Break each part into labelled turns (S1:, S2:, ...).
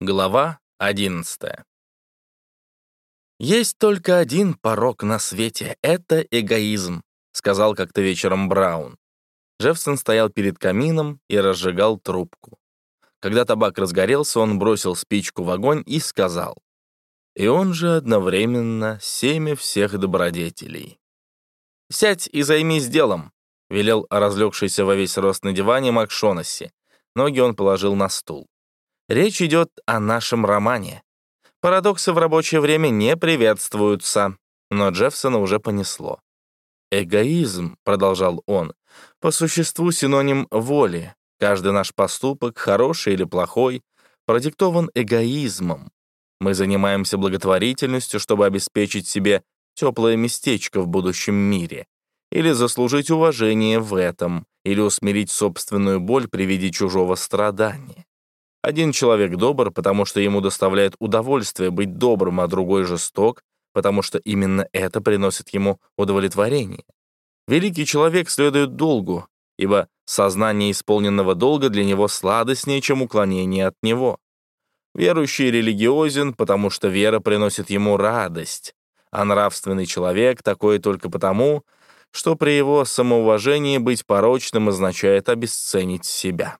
S1: Глава 11 «Есть только один порог на свете — это эгоизм», — сказал как-то вечером Браун. Джеффсон стоял перед камином и разжигал трубку. Когда табак разгорелся, он бросил спичку в огонь и сказал, «И он же одновременно семя всех добродетелей». «Сядь и займись делом», — велел разлегшийся во весь рост на диване Макшонесси. Ноги он положил на стул. Речь идет о нашем романе. Парадоксы в рабочее время не приветствуются, но Джеффсона уже понесло. «Эгоизм», — продолжал он, — «по существу синоним воли. Каждый наш поступок, хороший или плохой, продиктован эгоизмом. Мы занимаемся благотворительностью, чтобы обеспечить себе теплое местечко в будущем мире, или заслужить уважение в этом, или усмирить собственную боль при виде чужого страдания. Один человек добр, потому что ему доставляет удовольствие быть добрым, а другой жесток, потому что именно это приносит ему удовлетворение. Великий человек следует долгу, ибо сознание исполненного долга для него сладостнее, чем уклонение от него. Верующий религиозен, потому что вера приносит ему радость, а нравственный человек такой только потому, что при его самоуважении быть порочным означает обесценить себя.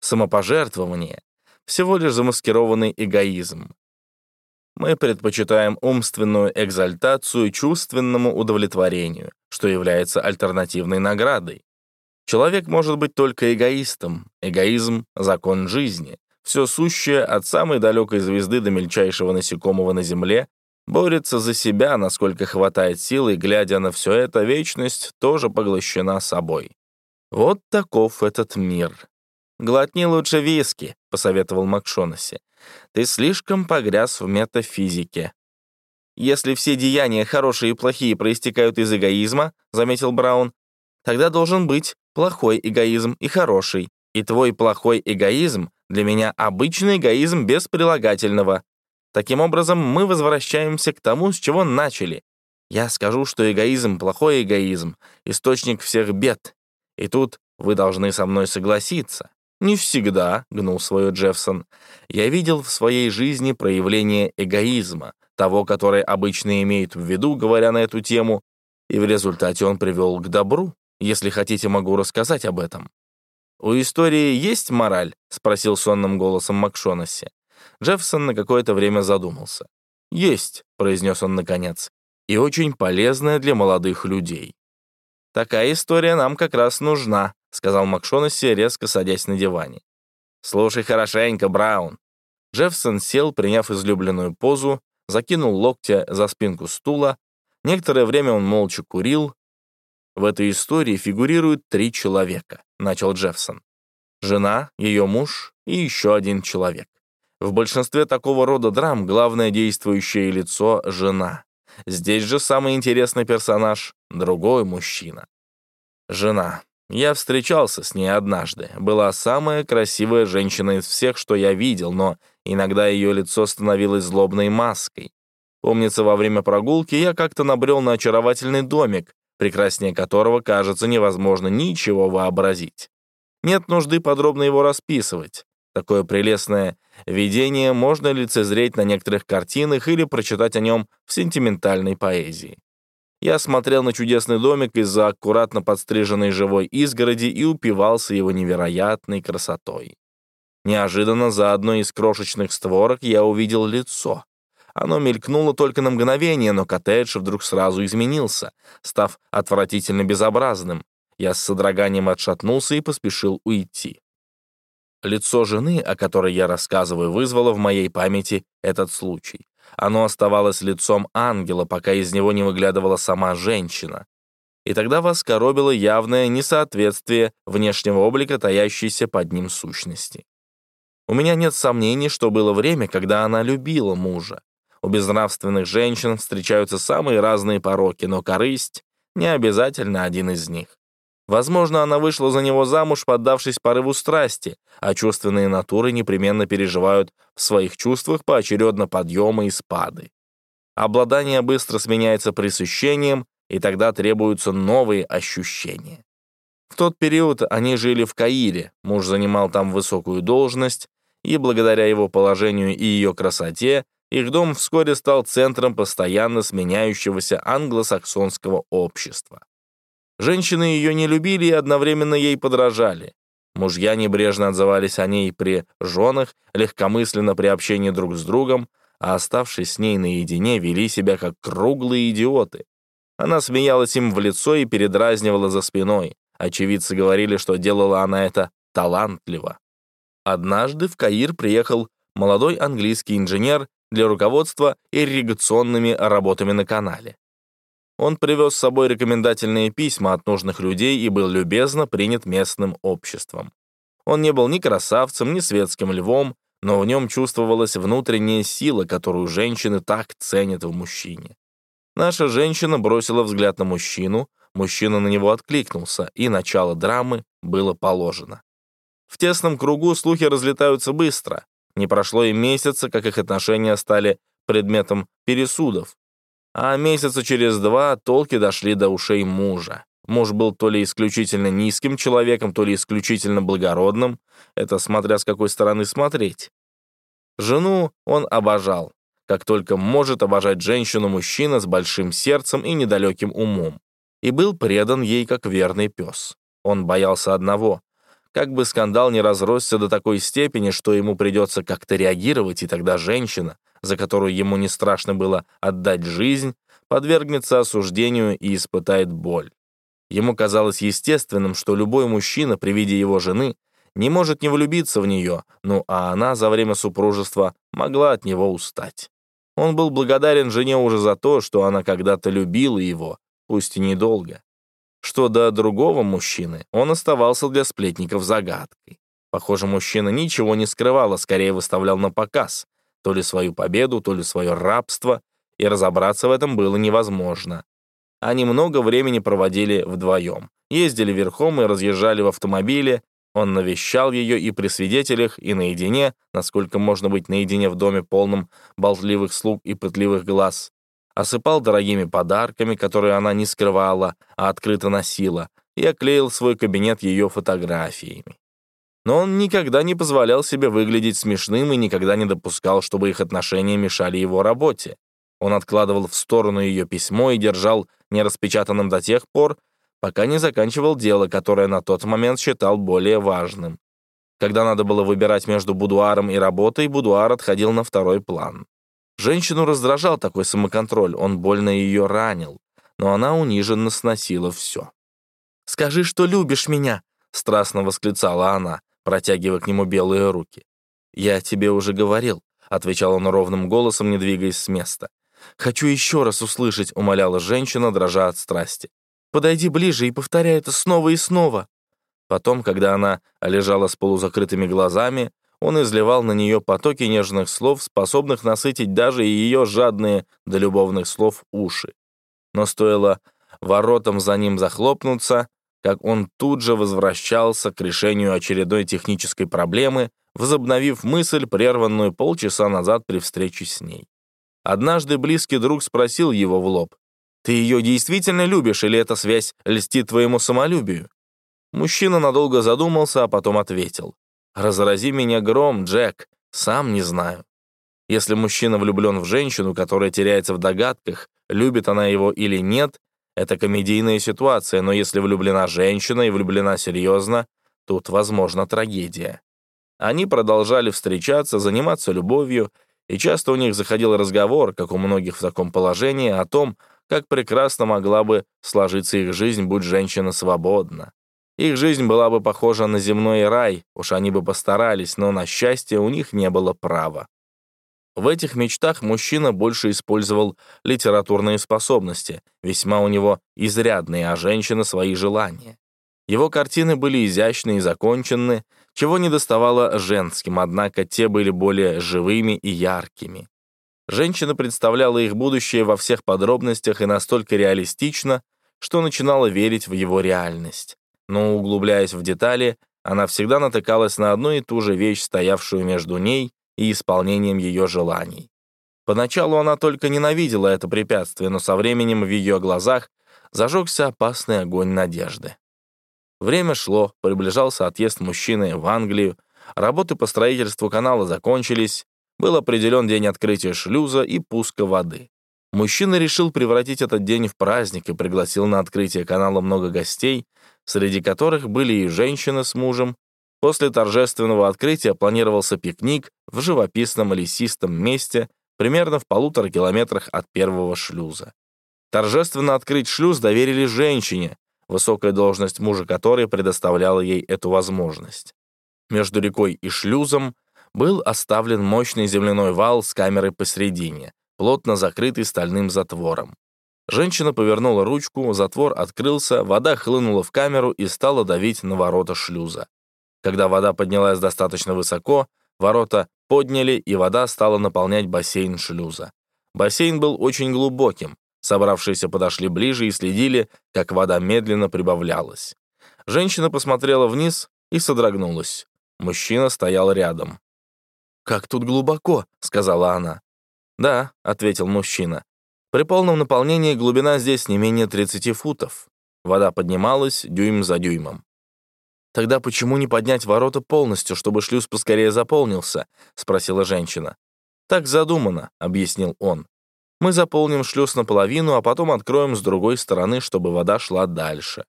S1: Самопожертвование всего лишь замаскированный эгоизм. Мы предпочитаем умственную экзальтацию чувственному удовлетворению, что является альтернативной наградой. Человек может быть только эгоистом. Эгоизм — закон жизни. Все сущее от самой далекой звезды до мельчайшего насекомого на Земле борется за себя, насколько хватает сил, и, глядя на все это, вечность тоже поглощена собой. Вот таков этот мир. «Глотни лучше виски», — посоветовал Макшонаси. «Ты слишком погряз в метафизике». «Если все деяния, хорошие и плохие, проистекают из эгоизма», — заметил Браун, «тогда должен быть плохой эгоизм и хороший. И твой плохой эгоизм для меня обычный эгоизм без прилагательного. Таким образом, мы возвращаемся к тому, с чего начали. Я скажу, что эгоизм — плохой эгоизм, источник всех бед. И тут вы должны со мной согласиться. «Не всегда», — гнул свое Джеффсон. «Я видел в своей жизни проявление эгоизма, того, который обычно имеют в виду, говоря на эту тему, и в результате он привел к добру. Если хотите, могу рассказать об этом». «У истории есть мораль?» — спросил сонным голосом Макшонесси. Джеффсон на какое-то время задумался. «Есть», — произнес он наконец, — «и очень полезная для молодых людей». «Такая история нам как раз нужна», — сказал Макшонесси, резко садясь на диване. «Слушай хорошенько, Браун». Джеффсон сел, приняв излюбленную позу, закинул локтя за спинку стула. Некоторое время он молча курил. «В этой истории фигурируют три человека», — начал Джеффсон. «Жена, ее муж и еще один человек. В большинстве такого рода драм главное действующее лицо — жена. Здесь же самый интересный персонаж — другой мужчина. Жена. Я встречался с ней однажды. Была самая красивая женщина из всех, что я видел, но иногда ее лицо становилось злобной маской. Помнится, во время прогулки я как-то набрел на очаровательный домик, прекраснее которого, кажется, невозможно ничего вообразить. Нет нужды подробно его расписывать. Такое прелестное видение можно лицезреть на некоторых картинах или прочитать о нем в сентиментальной поэзии. Я смотрел на чудесный домик из-за аккуратно подстриженной живой изгороди и упивался его невероятной красотой. Неожиданно за одной из крошечных створок я увидел лицо. Оно мелькнуло только на мгновение, но коттедж вдруг сразу изменился, став отвратительно безобразным. Я с содроганием отшатнулся и поспешил уйти. Лицо жены, о которой я рассказываю, вызвало в моей памяти этот случай. Оно оставалось лицом ангела, пока из него не выглядывала сама женщина. И тогда вас коробило явное несоответствие внешнего облика, таящейся под ним сущности. У меня нет сомнений, что было время, когда она любила мужа. У безнравственных женщин встречаются самые разные пороки, но корысть — не обязательно один из них. Возможно, она вышла за него замуж, поддавшись порыву страсти, а чувственные натуры непременно переживают в своих чувствах поочередно подъемы и спады. Обладание быстро сменяется пресыщением, и тогда требуются новые ощущения. В тот период они жили в Каире, муж занимал там высокую должность, и благодаря его положению и ее красоте их дом вскоре стал центром постоянно сменяющегося англосаксонского общества. Женщины ее не любили и одновременно ей подражали. Мужья небрежно отзывались о ней при женах, легкомысленно при общении друг с другом, а оставшись с ней наедине, вели себя как круглые идиоты. Она смеялась им в лицо и передразнивала за спиной. Очевидцы говорили, что делала она это талантливо. Однажды в Каир приехал молодой английский инженер для руководства ирригационными работами на канале. Он привез с собой рекомендательные письма от нужных людей и был любезно принят местным обществом. Он не был ни красавцем, ни светским львом, но в нем чувствовалась внутренняя сила, которую женщины так ценят в мужчине. Наша женщина бросила взгляд на мужчину, мужчина на него откликнулся, и начало драмы было положено. В тесном кругу слухи разлетаются быстро. Не прошло и месяца, как их отношения стали предметом пересудов. А месяца через два толки дошли до ушей мужа. Муж был то ли исключительно низким человеком, то ли исключительно благородным, это смотря с какой стороны смотреть. Жену он обожал, как только может обожать женщину мужчина с большим сердцем и недалеким умом, и был предан ей как верный пес. Он боялся одного как бы скандал не разросся до такой степени, что ему придется как-то реагировать, и тогда женщина, за которую ему не страшно было отдать жизнь, подвергнется осуждению и испытает боль. Ему казалось естественным, что любой мужчина при виде его жены не может не влюбиться в нее, ну а она за время супружества могла от него устать. Он был благодарен жене уже за то, что она когда-то любила его, пусть и недолго что до другого мужчины он оставался для сплетников загадкой. Похоже, мужчина ничего не скрывал, а скорее выставлял на показ, то ли свою победу, то ли свое рабство, и разобраться в этом было невозможно. Они много времени проводили вдвоем, ездили верхом и разъезжали в автомобиле, он навещал ее и при свидетелях, и наедине, насколько можно быть наедине в доме полном болтливых слуг и пытливых глаз осыпал дорогими подарками, которые она не скрывала, а открыто носила, и оклеил свой кабинет ее фотографиями. Но он никогда не позволял себе выглядеть смешным и никогда не допускал, чтобы их отношения мешали его работе. Он откладывал в сторону ее письмо и держал нераспечатанным до тех пор, пока не заканчивал дело, которое на тот момент считал более важным. Когда надо было выбирать между будуаром и работой, будуар отходил на второй план. Женщину раздражал такой самоконтроль, он больно ее ранил, но она униженно сносила все. «Скажи, что любишь меня!» — страстно восклицала она, протягивая к нему белые руки. «Я тебе уже говорил», — отвечал он ровным голосом, не двигаясь с места. «Хочу еще раз услышать», — умоляла женщина, дрожа от страсти. «Подойди ближе и повторяй это снова и снова». Потом, когда она лежала с полузакрытыми глазами, он изливал на нее потоки нежных слов, способных насытить даже ее жадные до любовных слов уши. Но стоило воротам за ним захлопнуться, как он тут же возвращался к решению очередной технической проблемы, возобновив мысль, прерванную полчаса назад при встрече с ней. Однажды близкий друг спросил его в лоб, «Ты ее действительно любишь, или эта связь льстит твоему самолюбию?» Мужчина надолго задумался, а потом ответил, Разрази меня гром, Джек, сам не знаю. Если мужчина влюблен в женщину, которая теряется в догадках, любит она его или нет, это комедийная ситуация, но если влюблена женщина и влюблена серьезно, тут возможна трагедия. Они продолжали встречаться, заниматься любовью, и часто у них заходил разговор, как у многих в таком положении, о том, как прекрасно могла бы сложиться их жизнь, будь женщина свободна. Их жизнь была бы похожа на земной рай, уж они бы постарались, но на счастье у них не было права. В этих мечтах мужчина больше использовал литературные способности, весьма у него изрядные, а женщина — свои желания. Его картины были изящны и закончены, чего не доставало женским, однако те были более живыми и яркими. Женщина представляла их будущее во всех подробностях и настолько реалистично, что начинала верить в его реальность но, углубляясь в детали, она всегда натыкалась на одну и ту же вещь, стоявшую между ней и исполнением ее желаний. Поначалу она только ненавидела это препятствие, но со временем в ее глазах зажегся опасный огонь надежды. Время шло, приближался отъезд мужчины в Англию, Работы по строительству канала закончились, был определен день открытия шлюза и пуска воды. Мужчина решил превратить этот день в праздник и пригласил на открытие канала много гостей, среди которых были и женщина с мужем. После торжественного открытия планировался пикник в живописном лесистом месте примерно в полутора километрах от первого шлюза. Торжественно открыть шлюз доверили женщине, высокая должность мужа которой предоставляла ей эту возможность. Между рекой и шлюзом был оставлен мощный земляной вал с камерой посередине, плотно закрытый стальным затвором. Женщина повернула ручку, затвор открылся, вода хлынула в камеру и стала давить на ворота шлюза. Когда вода поднялась достаточно высоко, ворота подняли, и вода стала наполнять бассейн шлюза. Бассейн был очень глубоким. Собравшиеся подошли ближе и следили, как вода медленно прибавлялась. Женщина посмотрела вниз и содрогнулась. Мужчина стоял рядом. «Как тут глубоко», — сказала она. «Да», — ответил мужчина. «При полном наполнении глубина здесь не менее 30 футов. Вода поднималась дюйм за дюймом». «Тогда почему не поднять ворота полностью, чтобы шлюз поскорее заполнился?» — спросила женщина. «Так задумано», — объяснил он. «Мы заполним шлюз наполовину, а потом откроем с другой стороны, чтобы вода шла дальше».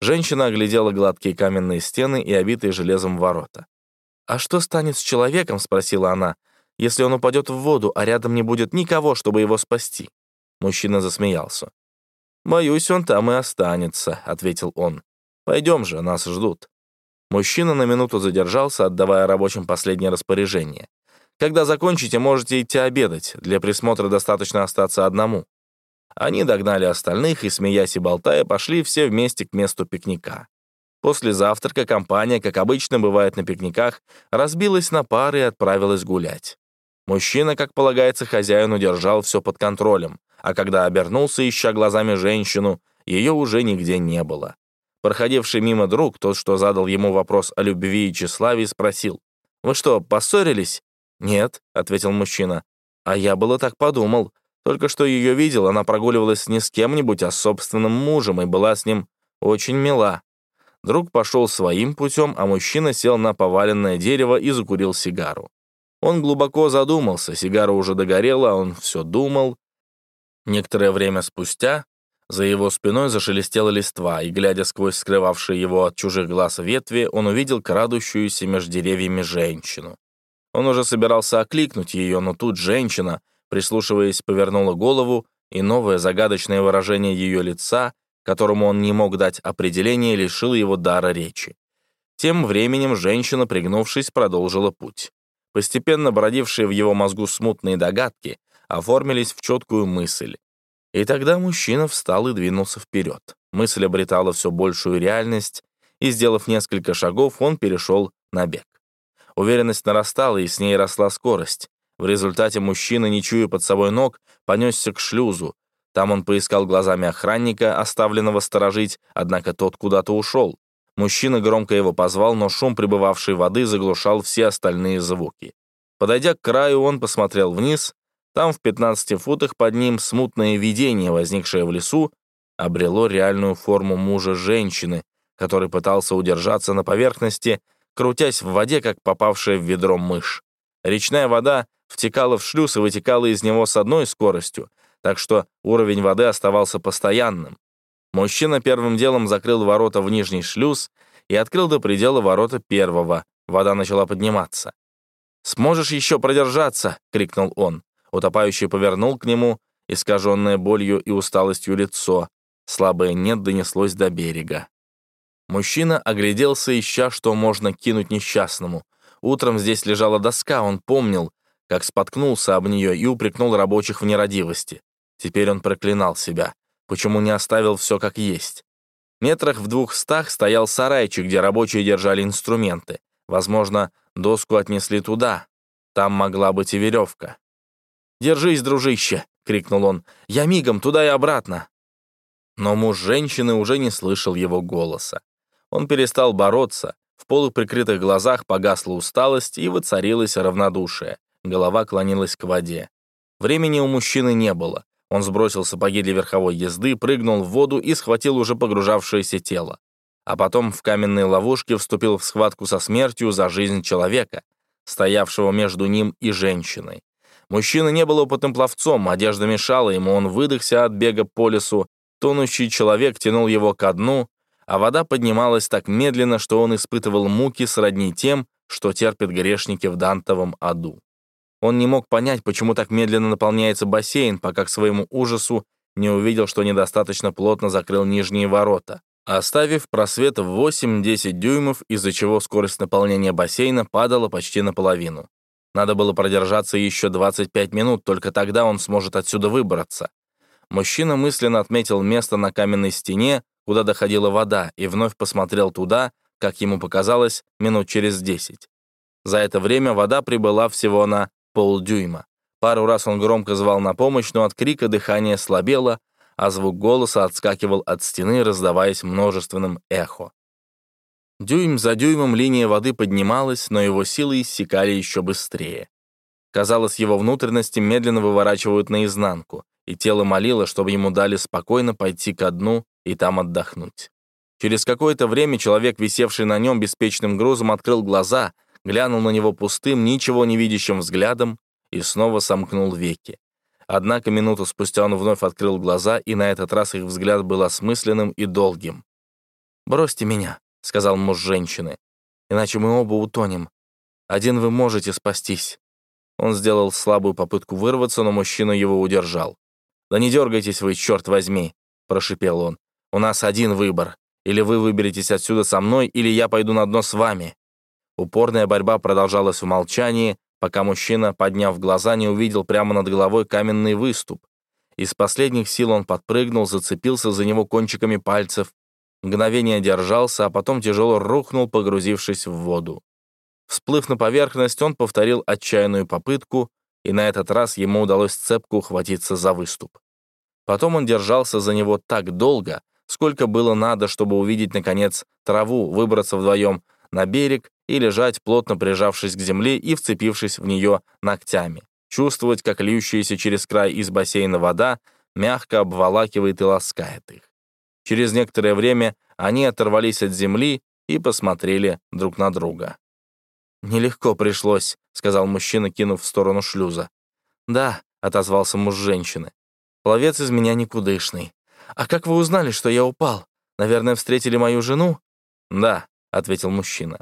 S1: Женщина оглядела гладкие каменные стены и обитые железом ворота. «А что станет с человеком?» — спросила она если он упадет в воду, а рядом не будет никого, чтобы его спасти?» Мужчина засмеялся. «Боюсь, он там и останется», — ответил он. «Пойдем же, нас ждут». Мужчина на минуту задержался, отдавая рабочим последнее распоряжение. «Когда закончите, можете идти обедать. Для присмотра достаточно остаться одному». Они догнали остальных и, смеясь и болтая, пошли все вместе к месту пикника. После завтрака компания, как обычно бывает на пикниках, разбилась на пары и отправилась гулять. Мужчина, как полагается хозяину, держал все под контролем, а когда обернулся, ища глазами женщину, ее уже нигде не было. Проходивший мимо друг, тот, что задал ему вопрос о любви и тщеславии, спросил, «Вы что, поссорились?» «Нет», — ответил мужчина. «А я было так подумал. Только что ее видел, она прогуливалась не с кем-нибудь, а с собственным мужем и была с ним очень мила». Друг пошел своим путем, а мужчина сел на поваленное дерево и закурил сигару. Он глубоко задумался, сигара уже догорела, он все думал. Некоторое время спустя за его спиной зашелестела листва, и, глядя сквозь скрывавшие его от чужих глаз ветви, он увидел крадущуюся между деревьями женщину. Он уже собирался окликнуть ее, но тут женщина, прислушиваясь, повернула голову, и новое загадочное выражение ее лица, которому он не мог дать определение, лишило его дара речи. Тем временем женщина, пригнувшись, продолжила путь. Постепенно бродившие в его мозгу смутные догадки оформились в четкую мысль. И тогда мужчина встал и двинулся вперед. Мысль обретала все большую реальность, и, сделав несколько шагов, он перешел на бег. Уверенность нарастала, и с ней росла скорость. В результате мужчина, не чуя под собой ног, понесся к шлюзу. Там он поискал глазами охранника, оставленного сторожить, однако тот куда-то ушел. Мужчина громко его позвал, но шум прибывавшей воды заглушал все остальные звуки. Подойдя к краю, он посмотрел вниз. Там, в 15 футах под ним, смутное видение, возникшее в лесу, обрело реальную форму мужа женщины, который пытался удержаться на поверхности, крутясь в воде, как попавшая в ведро мышь. Речная вода втекала в шлюз и вытекала из него с одной скоростью, так что уровень воды оставался постоянным. Мужчина первым делом закрыл ворота в нижний шлюз и открыл до предела ворота первого. Вода начала подниматься. «Сможешь еще продержаться!» — крикнул он. Утопающий повернул к нему, искаженное болью и усталостью лицо. Слабое «нет» донеслось до берега. Мужчина огляделся, ища, что можно кинуть несчастному. Утром здесь лежала доска, он помнил, как споткнулся об нее и упрекнул рабочих в нерадивости. Теперь он проклинал себя. Почему не оставил все как есть? Метрах в двухстах стоял сарайчик, где рабочие держали инструменты. Возможно, доску отнесли туда. Там могла быть и веревка. «Держись, дружище!» — крикнул он. «Я мигом, туда и обратно!» Но муж женщины уже не слышал его голоса. Он перестал бороться, в полуприкрытых глазах погасла усталость и воцарилось равнодушие. Голова клонилась к воде. Времени у мужчины не было. Он сбросил сапоги для верховой езды, прыгнул в воду и схватил уже погружавшееся тело. а потом в каменной ловушке вступил в схватку со смертью за жизнь человека, стоявшего между ним и женщиной. Мужчина не был опытным пловцом, одежда мешала ему, он выдохся от бега по лесу, тонущий человек тянул его ко дну, а вода поднималась так медленно, что он испытывал муки сродни тем, что терпят грешники в Дантовом аду. Он не мог понять, почему так медленно наполняется бассейн, пока к своему ужасу не увидел, что недостаточно плотно закрыл нижние ворота, оставив просвет в 8-10 дюймов, из-за чего скорость наполнения бассейна падала почти наполовину. Надо было продержаться еще 25 минут, только тогда он сможет отсюда выбраться. Мужчина мысленно отметил место на каменной стене, куда доходила вода, и вновь посмотрел туда, как ему показалось, минут через 10. За это время вода прибыла всего на полдюйма. Пару раз он громко звал на помощь, но от крика дыхание слабело, а звук голоса отскакивал от стены, раздаваясь множественным эхо. Дюйм за дюймом линия воды поднималась, но его силы иссякали еще быстрее. Казалось, его внутренности медленно выворачивают наизнанку, и тело молило, чтобы ему дали спокойно пойти ко дну и там отдохнуть. Через какое-то время человек, висевший на нем беспечным грузом, открыл глаза, глянул на него пустым, ничего не видящим взглядом и снова сомкнул веки. Однако минуту спустя он вновь открыл глаза, и на этот раз их взгляд был осмысленным и долгим. «Бросьте меня», — сказал муж женщины. «Иначе мы оба утонем. Один вы можете спастись». Он сделал слабую попытку вырваться, но мужчина его удержал. «Да не дергайтесь вы, черт возьми», — прошипел он. «У нас один выбор. Или вы выберетесь отсюда со мной, или я пойду на дно с вами». Упорная борьба продолжалась в молчании, пока мужчина, подняв глаза, не увидел прямо над головой каменный выступ. Из последних сил он подпрыгнул, зацепился за него кончиками пальцев, Мгновение держался, а потом тяжело рухнул, погрузившись в воду. Всплыв на поверхность, он повторил отчаянную попытку, и на этот раз ему удалось цепко ухватиться за выступ. Потом он держался за него так долго, сколько было надо, чтобы увидеть, наконец, траву, выбраться вдвоем на берег и лежать, плотно прижавшись к земле и вцепившись в нее ногтями. Чувствовать, как льющаяся через край из бассейна вода мягко обволакивает и ласкает их. Через некоторое время они оторвались от земли и посмотрели друг на друга. «Нелегко пришлось», — сказал мужчина, кинув в сторону шлюза. «Да», — отозвался муж женщины. «Пловец из меня никудышный. А как вы узнали, что я упал? Наверное, встретили мою жену?» «Да», — ответил мужчина.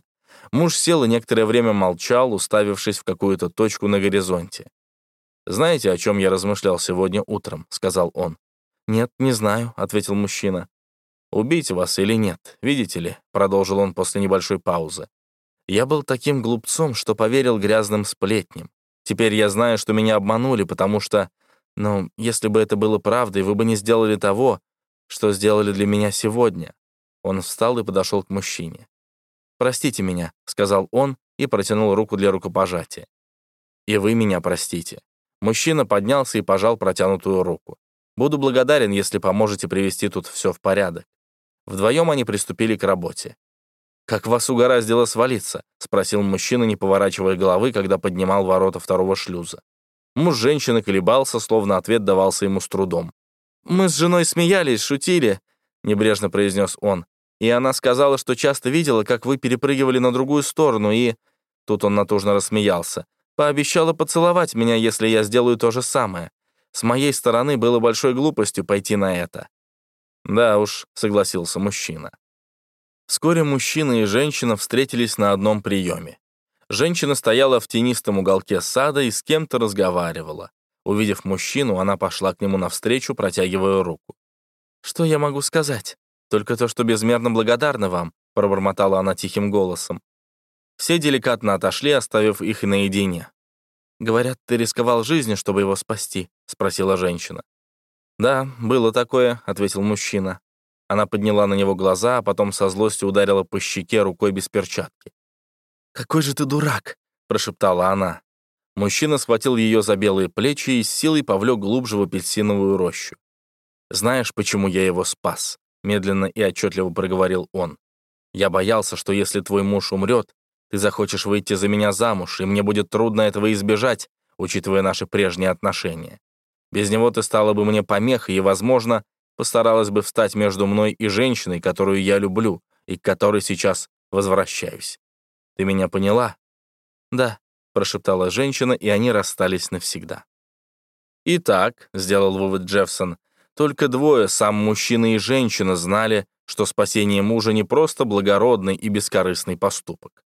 S1: Муж сел и некоторое время молчал, уставившись в какую-то точку на горизонте. «Знаете, о чем я размышлял сегодня утром?» — сказал он. «Нет, не знаю», — ответил мужчина. «Убить вас или нет, видите ли», — продолжил он после небольшой паузы. «Я был таким глупцом, что поверил грязным сплетням. Теперь я знаю, что меня обманули, потому что, ну, если бы это было правдой, вы бы не сделали того, что сделали для меня сегодня». Он встал и подошел к мужчине. «Простите меня», — сказал он и протянул руку для рукопожатия. «И вы меня простите». Мужчина поднялся и пожал протянутую руку. Буду благодарен, если поможете привести тут все в порядок». Вдвоем они приступили к работе. «Как вас угораздило свалиться?» — спросил мужчина, не поворачивая головы, когда поднимал ворота второго шлюза. Муж женщины колебался, словно ответ давался ему с трудом. «Мы с женой смеялись, шутили», — небрежно произнес он. «И она сказала, что часто видела, как вы перепрыгивали на другую сторону, и...» Тут он натужно рассмеялся. «Пообещала поцеловать меня, если я сделаю то же самое. С моей стороны было большой глупостью пойти на это. Да уж, согласился мужчина. Вскоре мужчина и женщина встретились на одном приеме. Женщина стояла в тенистом уголке сада и с кем-то разговаривала. Увидев мужчину, она пошла к нему навстречу, протягивая руку. «Что я могу сказать? Только то, что безмерно благодарна вам», пробормотала она тихим голосом. Все деликатно отошли, оставив их наедине. «Говорят, ты рисковал жизнью, чтобы его спасти», — спросила женщина. «Да, было такое», — ответил мужчина. Она подняла на него глаза, а потом со злостью ударила по щеке рукой без перчатки. «Какой же ты дурак!» — прошептала она. Мужчина схватил ее за белые плечи и с силой повлек глубже в апельсиновую рощу. «Знаешь, почему я его спас?» — медленно и отчетливо проговорил он. «Я боялся, что если твой муж умрет, ты захочешь выйти за меня замуж, и мне будет трудно этого избежать, учитывая наши прежние отношения. Без него ты стала бы мне помехой и, возможно, постаралась бы встать между мной и женщиной, которую я люблю, и к которой сейчас возвращаюсь. Ты меня поняла?»
S2: «Да», — прошептала женщина, и они расстались навсегда.
S1: «Итак», — сделал вывод Джеффсон, «только двое, сам мужчина и женщина, знали, что спасение мужа не просто благородный и бескорыстный поступок.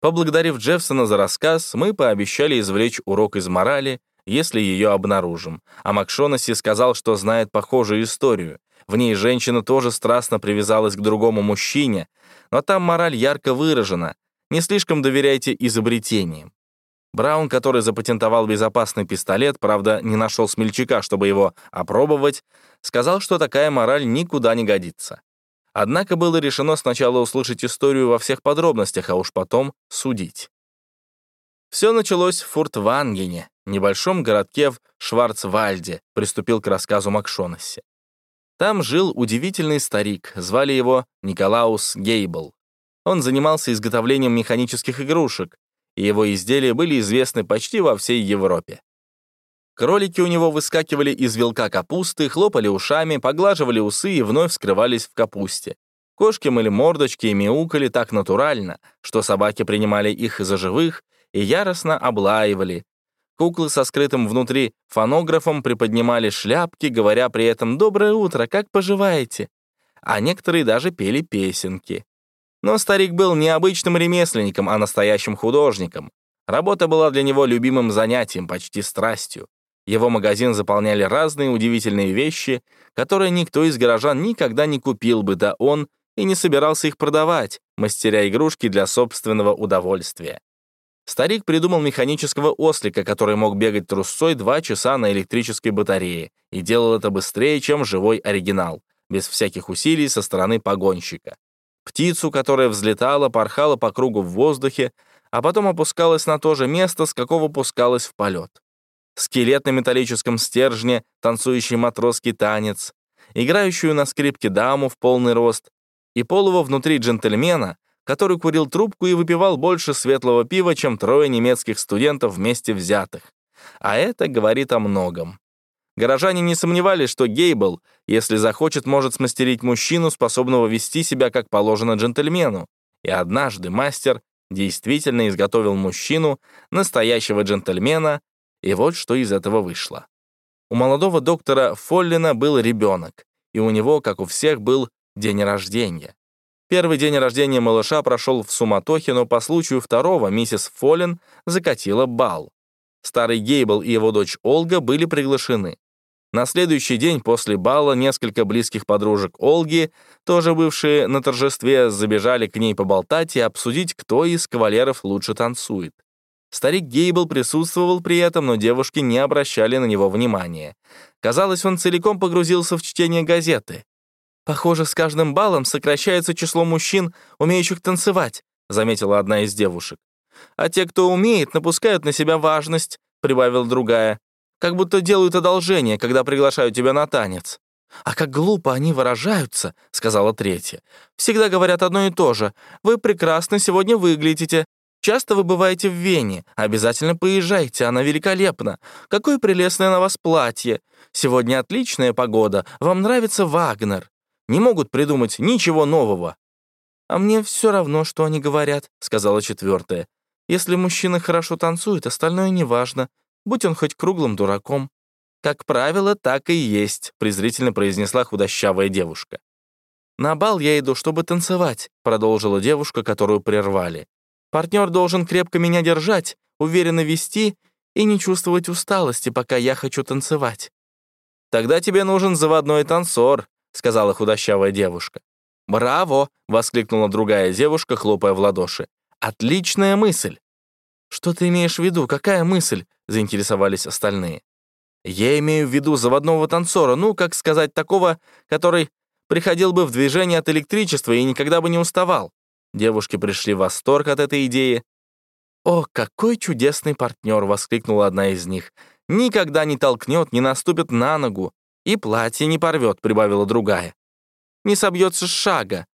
S1: Поблагодарив Джеффсона за рассказ, мы пообещали извлечь урок из морали, если ее обнаружим, а Макшонаси сказал, что знает похожую историю. В ней женщина тоже страстно привязалась к другому мужчине, но там мораль ярко выражена. Не слишком доверяйте изобретениям. Браун, который запатентовал безопасный пистолет, правда, не нашел смельчака, чтобы его опробовать, сказал, что такая мораль никуда не годится. Однако было решено сначала услышать историю во всех подробностях, а уж потом судить. Все началось в Фуртвангене, небольшом городке в Шварцвальде, приступил к рассказу Макшонесси. Там жил удивительный старик, звали его Николаус Гейбл. Он занимался изготовлением механических игрушек, и его изделия были известны почти во всей Европе. Кролики у него выскакивали из вилка капусты, хлопали ушами, поглаживали усы и вновь скрывались в капусте. Кошки мыли мордочки и мяукали так натурально, что собаки принимали их за живых и яростно облаивали. Куклы со скрытым внутри фонографом приподнимали шляпки, говоря при этом «Доброе утро, как поживаете?», а некоторые даже пели песенки. Но старик был не обычным ремесленником, а настоящим художником. Работа была для него любимым занятием, почти страстью. Его магазин заполняли разные удивительные вещи, которые никто из горожан никогда не купил бы, да он и не собирался их продавать, мастеря игрушки для собственного удовольствия. Старик придумал механического ослика, который мог бегать трусцой два часа на электрической батарее, и делал это быстрее, чем живой оригинал, без всяких усилий со стороны погонщика. Птицу, которая взлетала, порхала по кругу в воздухе, а потом опускалась на то же место, с какого пускалась в полет скелет на металлическом стержне, танцующий матросский танец, играющую на скрипке даму в полный рост и полого внутри джентльмена, который курил трубку и выпивал больше светлого пива, чем трое немецких студентов вместе взятых. А это говорит о многом. Горожане не сомневались, что Гейбл, если захочет, может смастерить мужчину, способного вести себя как положено джентльмену. И однажды мастер действительно изготовил мужчину, настоящего джентльмена, и вот что из этого вышло. У молодого доктора Фоллина был ребенок, и у него, как у всех, был день рождения. Первый день рождения малыша прошел в суматохе, но по случаю второго миссис Фоллин закатила бал. Старый Гейбл и его дочь Олга были приглашены. На следующий день после бала несколько близких подружек Олги, тоже бывшие на торжестве, забежали к ней поболтать и обсудить, кто из кавалеров лучше танцует. Старик Гейбл присутствовал при этом, но девушки не обращали на него внимания. Казалось, он целиком погрузился в чтение газеты. «Похоже, с каждым балом сокращается число мужчин, умеющих танцевать», заметила одна из девушек. «А те, кто умеет, напускают на себя важность», прибавила другая. «Как будто делают одолжение, когда приглашают тебя на танец». «А как глупо они выражаются», — сказала третья. «Всегда говорят одно и то же. Вы прекрасно сегодня выглядите. Часто вы бываете в Вене. Обязательно поезжайте, она великолепна. Какое прелестное на вас платье. Сегодня отличная погода. Вам нравится Вагнер. Не могут придумать ничего нового». «А мне все равно, что они говорят», — сказала четвертая. «Если мужчина хорошо танцует, остальное неважно, будь он хоть круглым дураком». «Как правило, так и есть», — презрительно произнесла худощавая девушка. «На бал я иду, чтобы танцевать», — продолжила девушка, которую прервали. Партнер должен крепко меня держать, уверенно вести и не чувствовать усталости, пока я хочу танцевать. «Тогда тебе нужен заводной танцор», — сказала худощавая девушка. «Браво!» — воскликнула другая девушка, хлопая в ладоши. «Отличная мысль!» «Что ты имеешь в виду? Какая мысль?» — заинтересовались остальные. «Я имею в виду заводного танцора, ну, как сказать, такого, который приходил бы в движение от электричества и никогда бы не уставал. Девушки пришли в восторг от этой идеи. «О, какой чудесный партнер!» — воскликнула одна из них. «Никогда не толкнет, не наступит на ногу. И платье не порвет», — прибавила другая. «Не собьется с шага.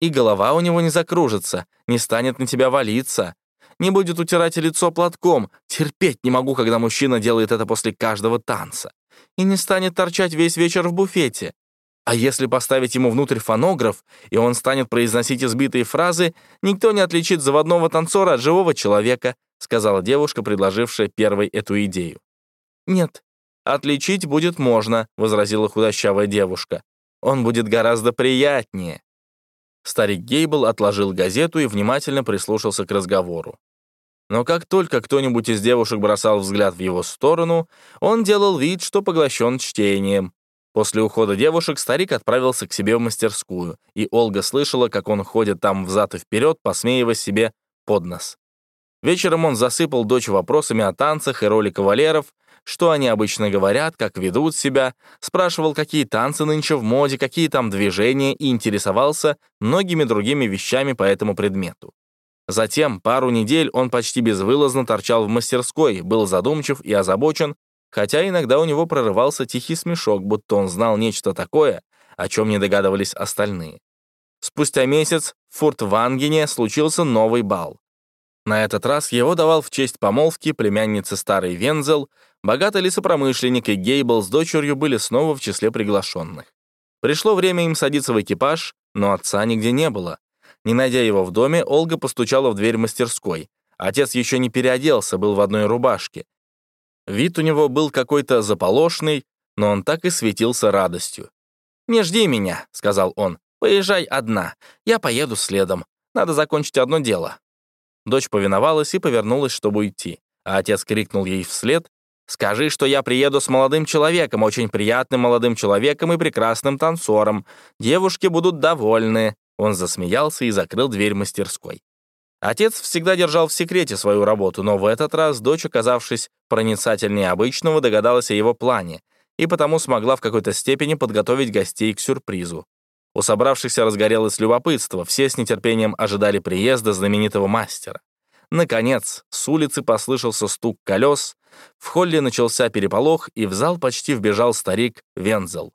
S1: И голова у него не закружится, не станет на тебя валиться. Не будет утирать лицо платком. Терпеть не могу, когда мужчина делает это после каждого танца. И не станет торчать весь вечер в буфете. А если поставить ему внутрь фонограф, и он станет произносить избитые фразы, никто не отличит заводного танцора от живого человека, сказала девушка, предложившая первой эту идею. Нет, отличить будет можно, возразила худощавая девушка. Он будет гораздо приятнее. Старик Гейбл отложил газету и внимательно прислушался к разговору. Но как только кто-нибудь из девушек бросал взгляд в его сторону, он делал вид, что поглощен чтением. После ухода девушек старик отправился к себе в мастерскую, и Ольга слышала, как он ходит там взад и вперед, посмеивая себе под нос. Вечером он засыпал дочь вопросами о танцах и роли кавалеров, что они обычно говорят, как ведут себя, спрашивал, какие танцы нынче в моде, какие там движения, и интересовался многими другими вещами по этому предмету. Затем пару недель он почти безвылазно торчал в мастерской, был задумчив и озабочен, хотя иногда у него прорывался тихий смешок, будто он знал нечто такое, о чем не догадывались остальные. Спустя месяц в Фуртвангене случился новый бал. На этот раз его давал в честь помолвки племянницы старый Вензел, богатый лесопромышленник и Гейбл с дочерью были снова в числе приглашенных. Пришло время им садиться в экипаж, но отца нигде не было. Не найдя его в доме, Ольга постучала в дверь мастерской. Отец еще не переоделся, был в одной рубашке. Вид у него был какой-то заполошный, но он так и светился радостью. «Не жди меня», — сказал он. «Поезжай одна. Я поеду следом. Надо закончить одно дело». Дочь повиновалась и повернулась, чтобы уйти. А отец крикнул ей вслед. «Скажи, что я приеду с молодым человеком, очень приятным молодым человеком и прекрасным танцором. Девушки будут довольны». Он засмеялся и закрыл дверь мастерской. Отец всегда держал в секрете свою работу, но в этот раз дочь, оказавшись проницательнее обычного, догадалась о его плане и потому смогла в какой-то степени подготовить гостей к сюрпризу. У собравшихся разгорелось любопытство, все с нетерпением ожидали приезда знаменитого мастера. Наконец, с улицы послышался стук колес, в холле начался переполох, и в зал почти вбежал старик Вензел.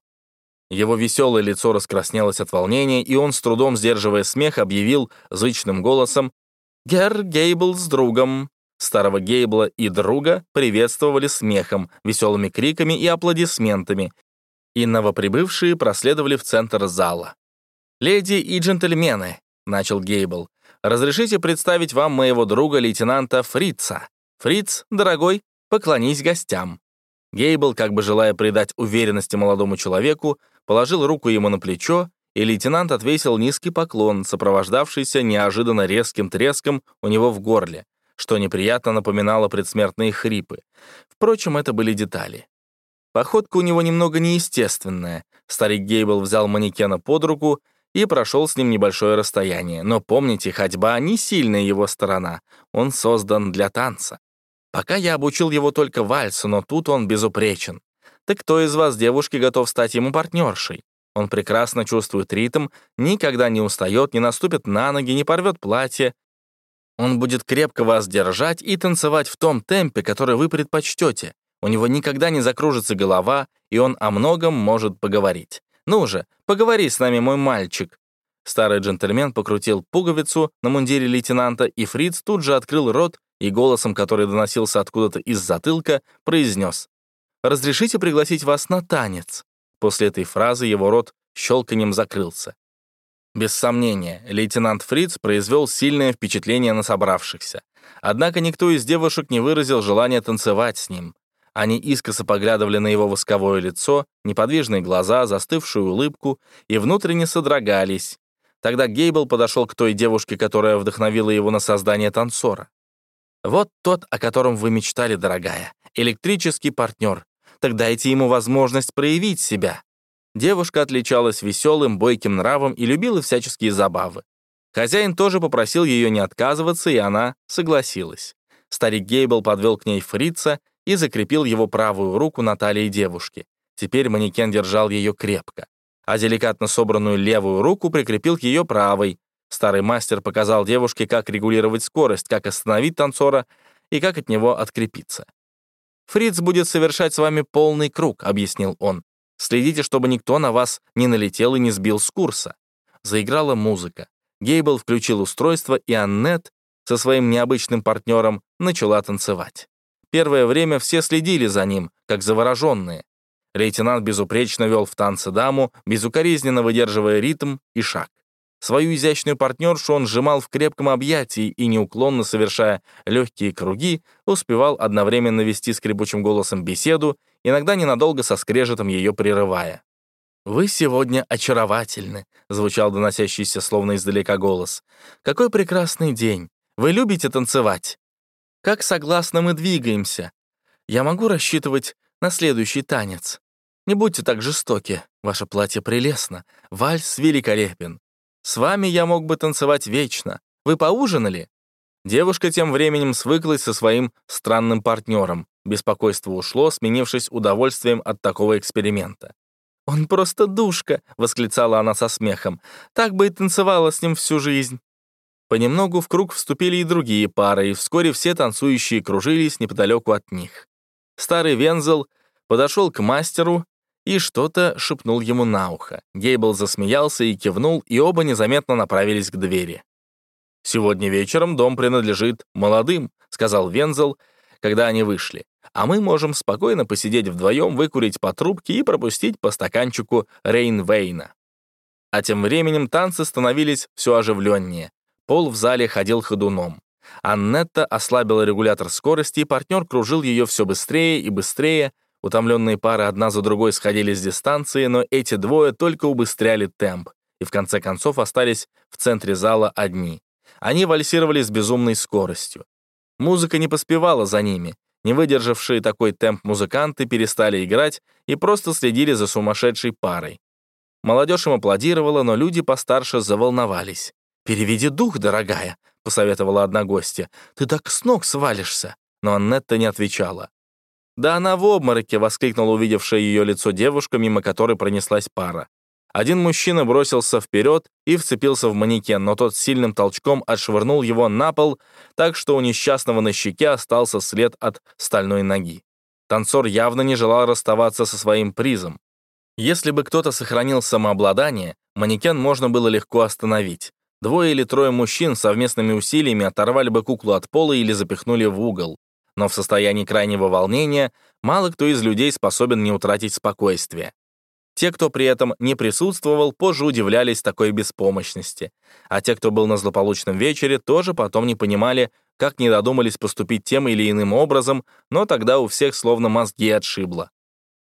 S1: Его веселое лицо раскраснелось от волнения, и он, с трудом сдерживая смех, объявил зычным голосом «Гер Гейбл с другом». Старого Гейбла и друга приветствовали смехом, веселыми криками и аплодисментами, и новоприбывшие проследовали в центр зала. «Леди и джентльмены», — начал Гейбл, «разрешите представить вам моего друга лейтенанта Фрица. Фриц, дорогой, поклонись гостям». Гейбл, как бы желая придать уверенности молодому человеку, положил руку ему на плечо, и лейтенант отвесил низкий поклон, сопровождавшийся неожиданно резким треском у него в горле, что неприятно напоминало предсмертные хрипы. Впрочем, это были детали. Походка у него немного неестественная. Старик Гейбл взял манекена под руку и прошел с ним небольшое расстояние. Но помните, ходьба не сильная его сторона. Он создан для танца. Пока я обучил его только вальсу, но тут он безупречен. Так кто из вас, девушки, готов стать ему партнершей? Он прекрасно чувствует ритм, никогда не устает, не наступит на ноги, не порвет платье. Он будет крепко вас держать и танцевать в том темпе, который вы предпочтете. У него никогда не закружится голова, и он о многом может поговорить. Ну же, поговори с нами, мой мальчик. Старый джентльмен покрутил пуговицу на мундире лейтенанта, и Фриц тут же открыл рот и голосом, который доносился откуда-то из затылка, произнес «Разрешите пригласить вас на танец?» После этой фразы его рот щелканем закрылся. Без сомнения, лейтенант Фриц произвел сильное впечатление на собравшихся. Однако никто из девушек не выразил желания танцевать с ним. Они искоса поглядывали на его восковое лицо, неподвижные глаза, застывшую улыбку и внутренне содрогались. Тогда Гейбл подошел к той девушке, которая вдохновила его на создание танцора. «Вот тот, о котором вы мечтали, дорогая. Электрический партнер так дайте ему возможность проявить себя». Девушка отличалась веселым, бойким нравом и любила всяческие забавы. Хозяин тоже попросил ее не отказываться, и она согласилась. Старик Гейбл подвел к ней фрица и закрепил его правую руку на талии девушки. Теперь манекен держал ее крепко, а деликатно собранную левую руку прикрепил к ее правой. Старый мастер показал девушке, как регулировать скорость, как остановить танцора и как от него открепиться. «Фриц будет совершать с вами полный круг», — объяснил он. «Следите, чтобы никто на вас не налетел и не сбил с курса». Заиграла музыка. Гейбл включил устройство, и Аннет со своим необычным партнером начала танцевать. Первое время все следили за ним, как завороженные. Лейтенант безупречно вел в танце даму, безукоризненно выдерживая ритм и шаг. Свою изящную партнершу он сжимал в крепком объятии и, неуклонно совершая легкие круги, успевал одновременно вести скрипучим голосом беседу, иногда ненадолго со скрежетом ее прерывая. «Вы сегодня очаровательны», — звучал доносящийся словно издалека голос. «Какой прекрасный день! Вы любите танцевать? Как согласно мы двигаемся? Я могу рассчитывать на следующий танец. Не будьте так жестоки. Ваше платье прелестно. Вальс великолепен. С вами я мог бы танцевать вечно. Вы поужинали?» Девушка тем временем свыклась со своим странным партнером. Беспокойство ушло, сменившись удовольствием от такого эксперимента. «Он просто душка!» — восклицала она со смехом. «Так бы и танцевала с ним всю жизнь!» Понемногу в круг вступили и другие пары, и вскоре все танцующие кружились неподалеку от них. Старый Вензел подошел к мастеру и что-то шепнул ему на ухо. Гейбл засмеялся и кивнул, и оба незаметно направились к двери. «Сегодня вечером дом принадлежит молодым», — сказал Вензел, когда они вышли. «А мы можем спокойно посидеть вдвоем, выкурить по трубке и пропустить по стаканчику Рейнвейна». А тем временем танцы становились все оживленнее. Пол в зале ходил ходуном. Аннетта ослабила регулятор скорости, и партнер кружил ее все быстрее и быстрее, Утомленные пары одна за другой сходили с дистанции, но эти двое только убыстряли темп и в конце концов остались в центре зала одни. Они вальсировали с безумной скоростью. Музыка не поспевала за ними. Не выдержавшие такой темп музыканты перестали играть и просто следили за сумасшедшей парой. Молодежь им аплодировала, но люди постарше заволновались. «Переведи дух, дорогая», — посоветовала одна гостья. «Ты так с ног свалишься». Но Аннетта не отвечала. «Да она в обмороке!» — воскликнула увидевшая ее лицо девушка, мимо которой пронеслась пара. Один мужчина бросился вперед и вцепился в манекен, но тот сильным толчком отшвырнул его на пол, так что у несчастного на щеке остался след от стальной ноги. Танцор явно не желал расставаться со своим призом. Если бы кто-то сохранил самообладание, манекен можно было легко остановить. Двое или трое мужчин совместными усилиями оторвали бы куклу от пола или запихнули в угол но в состоянии крайнего волнения мало кто из людей способен не утратить спокойствие. Те, кто при этом не присутствовал, позже удивлялись такой беспомощности, а те, кто был на злополучном вечере, тоже потом не понимали, как не додумались поступить тем или иным образом, но тогда у всех словно мозги отшибло.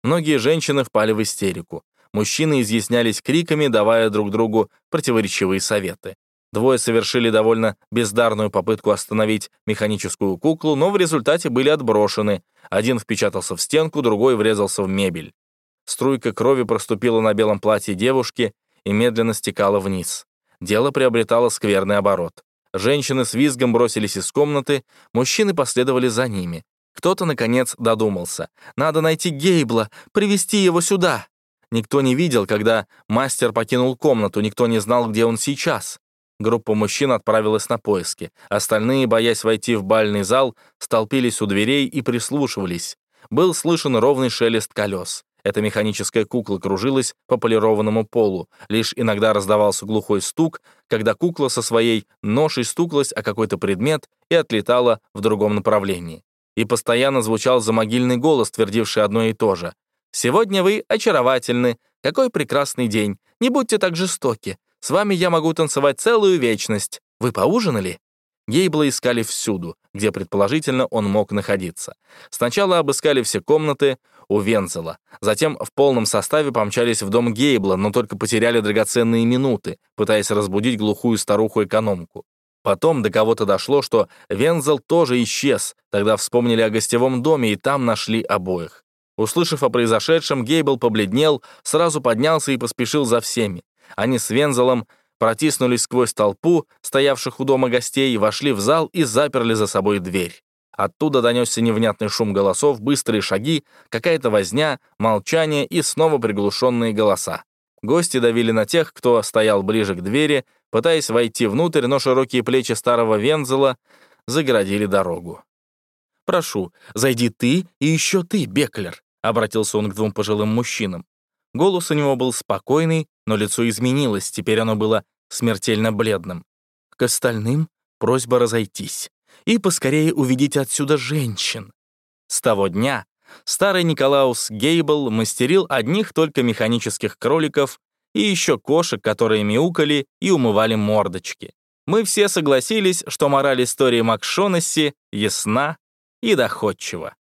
S1: Многие женщины впали в истерику. Мужчины изъяснялись криками, давая друг другу противоречивые советы. Двое совершили довольно бездарную попытку остановить механическую куклу, но в результате были отброшены. Один впечатался в стенку, другой врезался в мебель. Струйка крови проступила на белом платье девушки и медленно стекала вниз. Дело приобретало скверный оборот. Женщины с визгом бросились из комнаты, мужчины последовали за ними. Кто-то, наконец, додумался. «Надо найти Гейбла, привести его сюда!» Никто не видел, когда мастер покинул комнату, никто не знал, где он сейчас. Группа мужчин отправилась на поиски. Остальные, боясь войти в бальный зал, столпились у дверей и прислушивались. Был слышен ровный шелест колес. Эта механическая кукла кружилась по полированному полу. Лишь иногда раздавался глухой стук, когда кукла со своей ношей стукалась о какой-то предмет и отлетала в другом направлении. И постоянно звучал замогильный голос, твердивший одно и то же. «Сегодня вы очаровательны. Какой прекрасный день. Не будьте так жестоки. С вами я могу танцевать целую вечность. Вы поужинали?» Гейбла искали всюду, где, предположительно, он мог находиться. Сначала обыскали все комнаты у Вензела, затем в полном составе помчались в дом Гейбла, но только потеряли драгоценные минуты, пытаясь разбудить глухую старуху-экономку. Потом до кого-то дошло, что Вензел тоже исчез, тогда вспомнили о гостевом доме и там нашли обоих. Услышав о произошедшем, Гейбл побледнел, сразу поднялся и поспешил за всеми. Они с Вензелом протиснулись сквозь толпу, стоявших у дома гостей, вошли в зал и заперли за собой дверь. Оттуда донесся невнятный шум голосов, быстрые шаги, какая-то возня, молчание и снова приглушенные голоса. Гости давили на тех, кто стоял ближе к двери, пытаясь войти внутрь, но широкие плечи старого Вензела загородили дорогу. «Прошу, зайди ты и еще ты, Беклер», — обратился он к двум пожилым мужчинам. Голос у него был спокойный, но лицо изменилось, теперь оно было смертельно бледным. К остальным просьба разойтись и поскорее уведите отсюда женщин. С того дня Старый Николаус Гейбл мастерил одних только механических кроликов и еще кошек, которые мяукали и умывали мордочки. Мы все согласились, что мораль истории Макшонесси ясна и доходчива.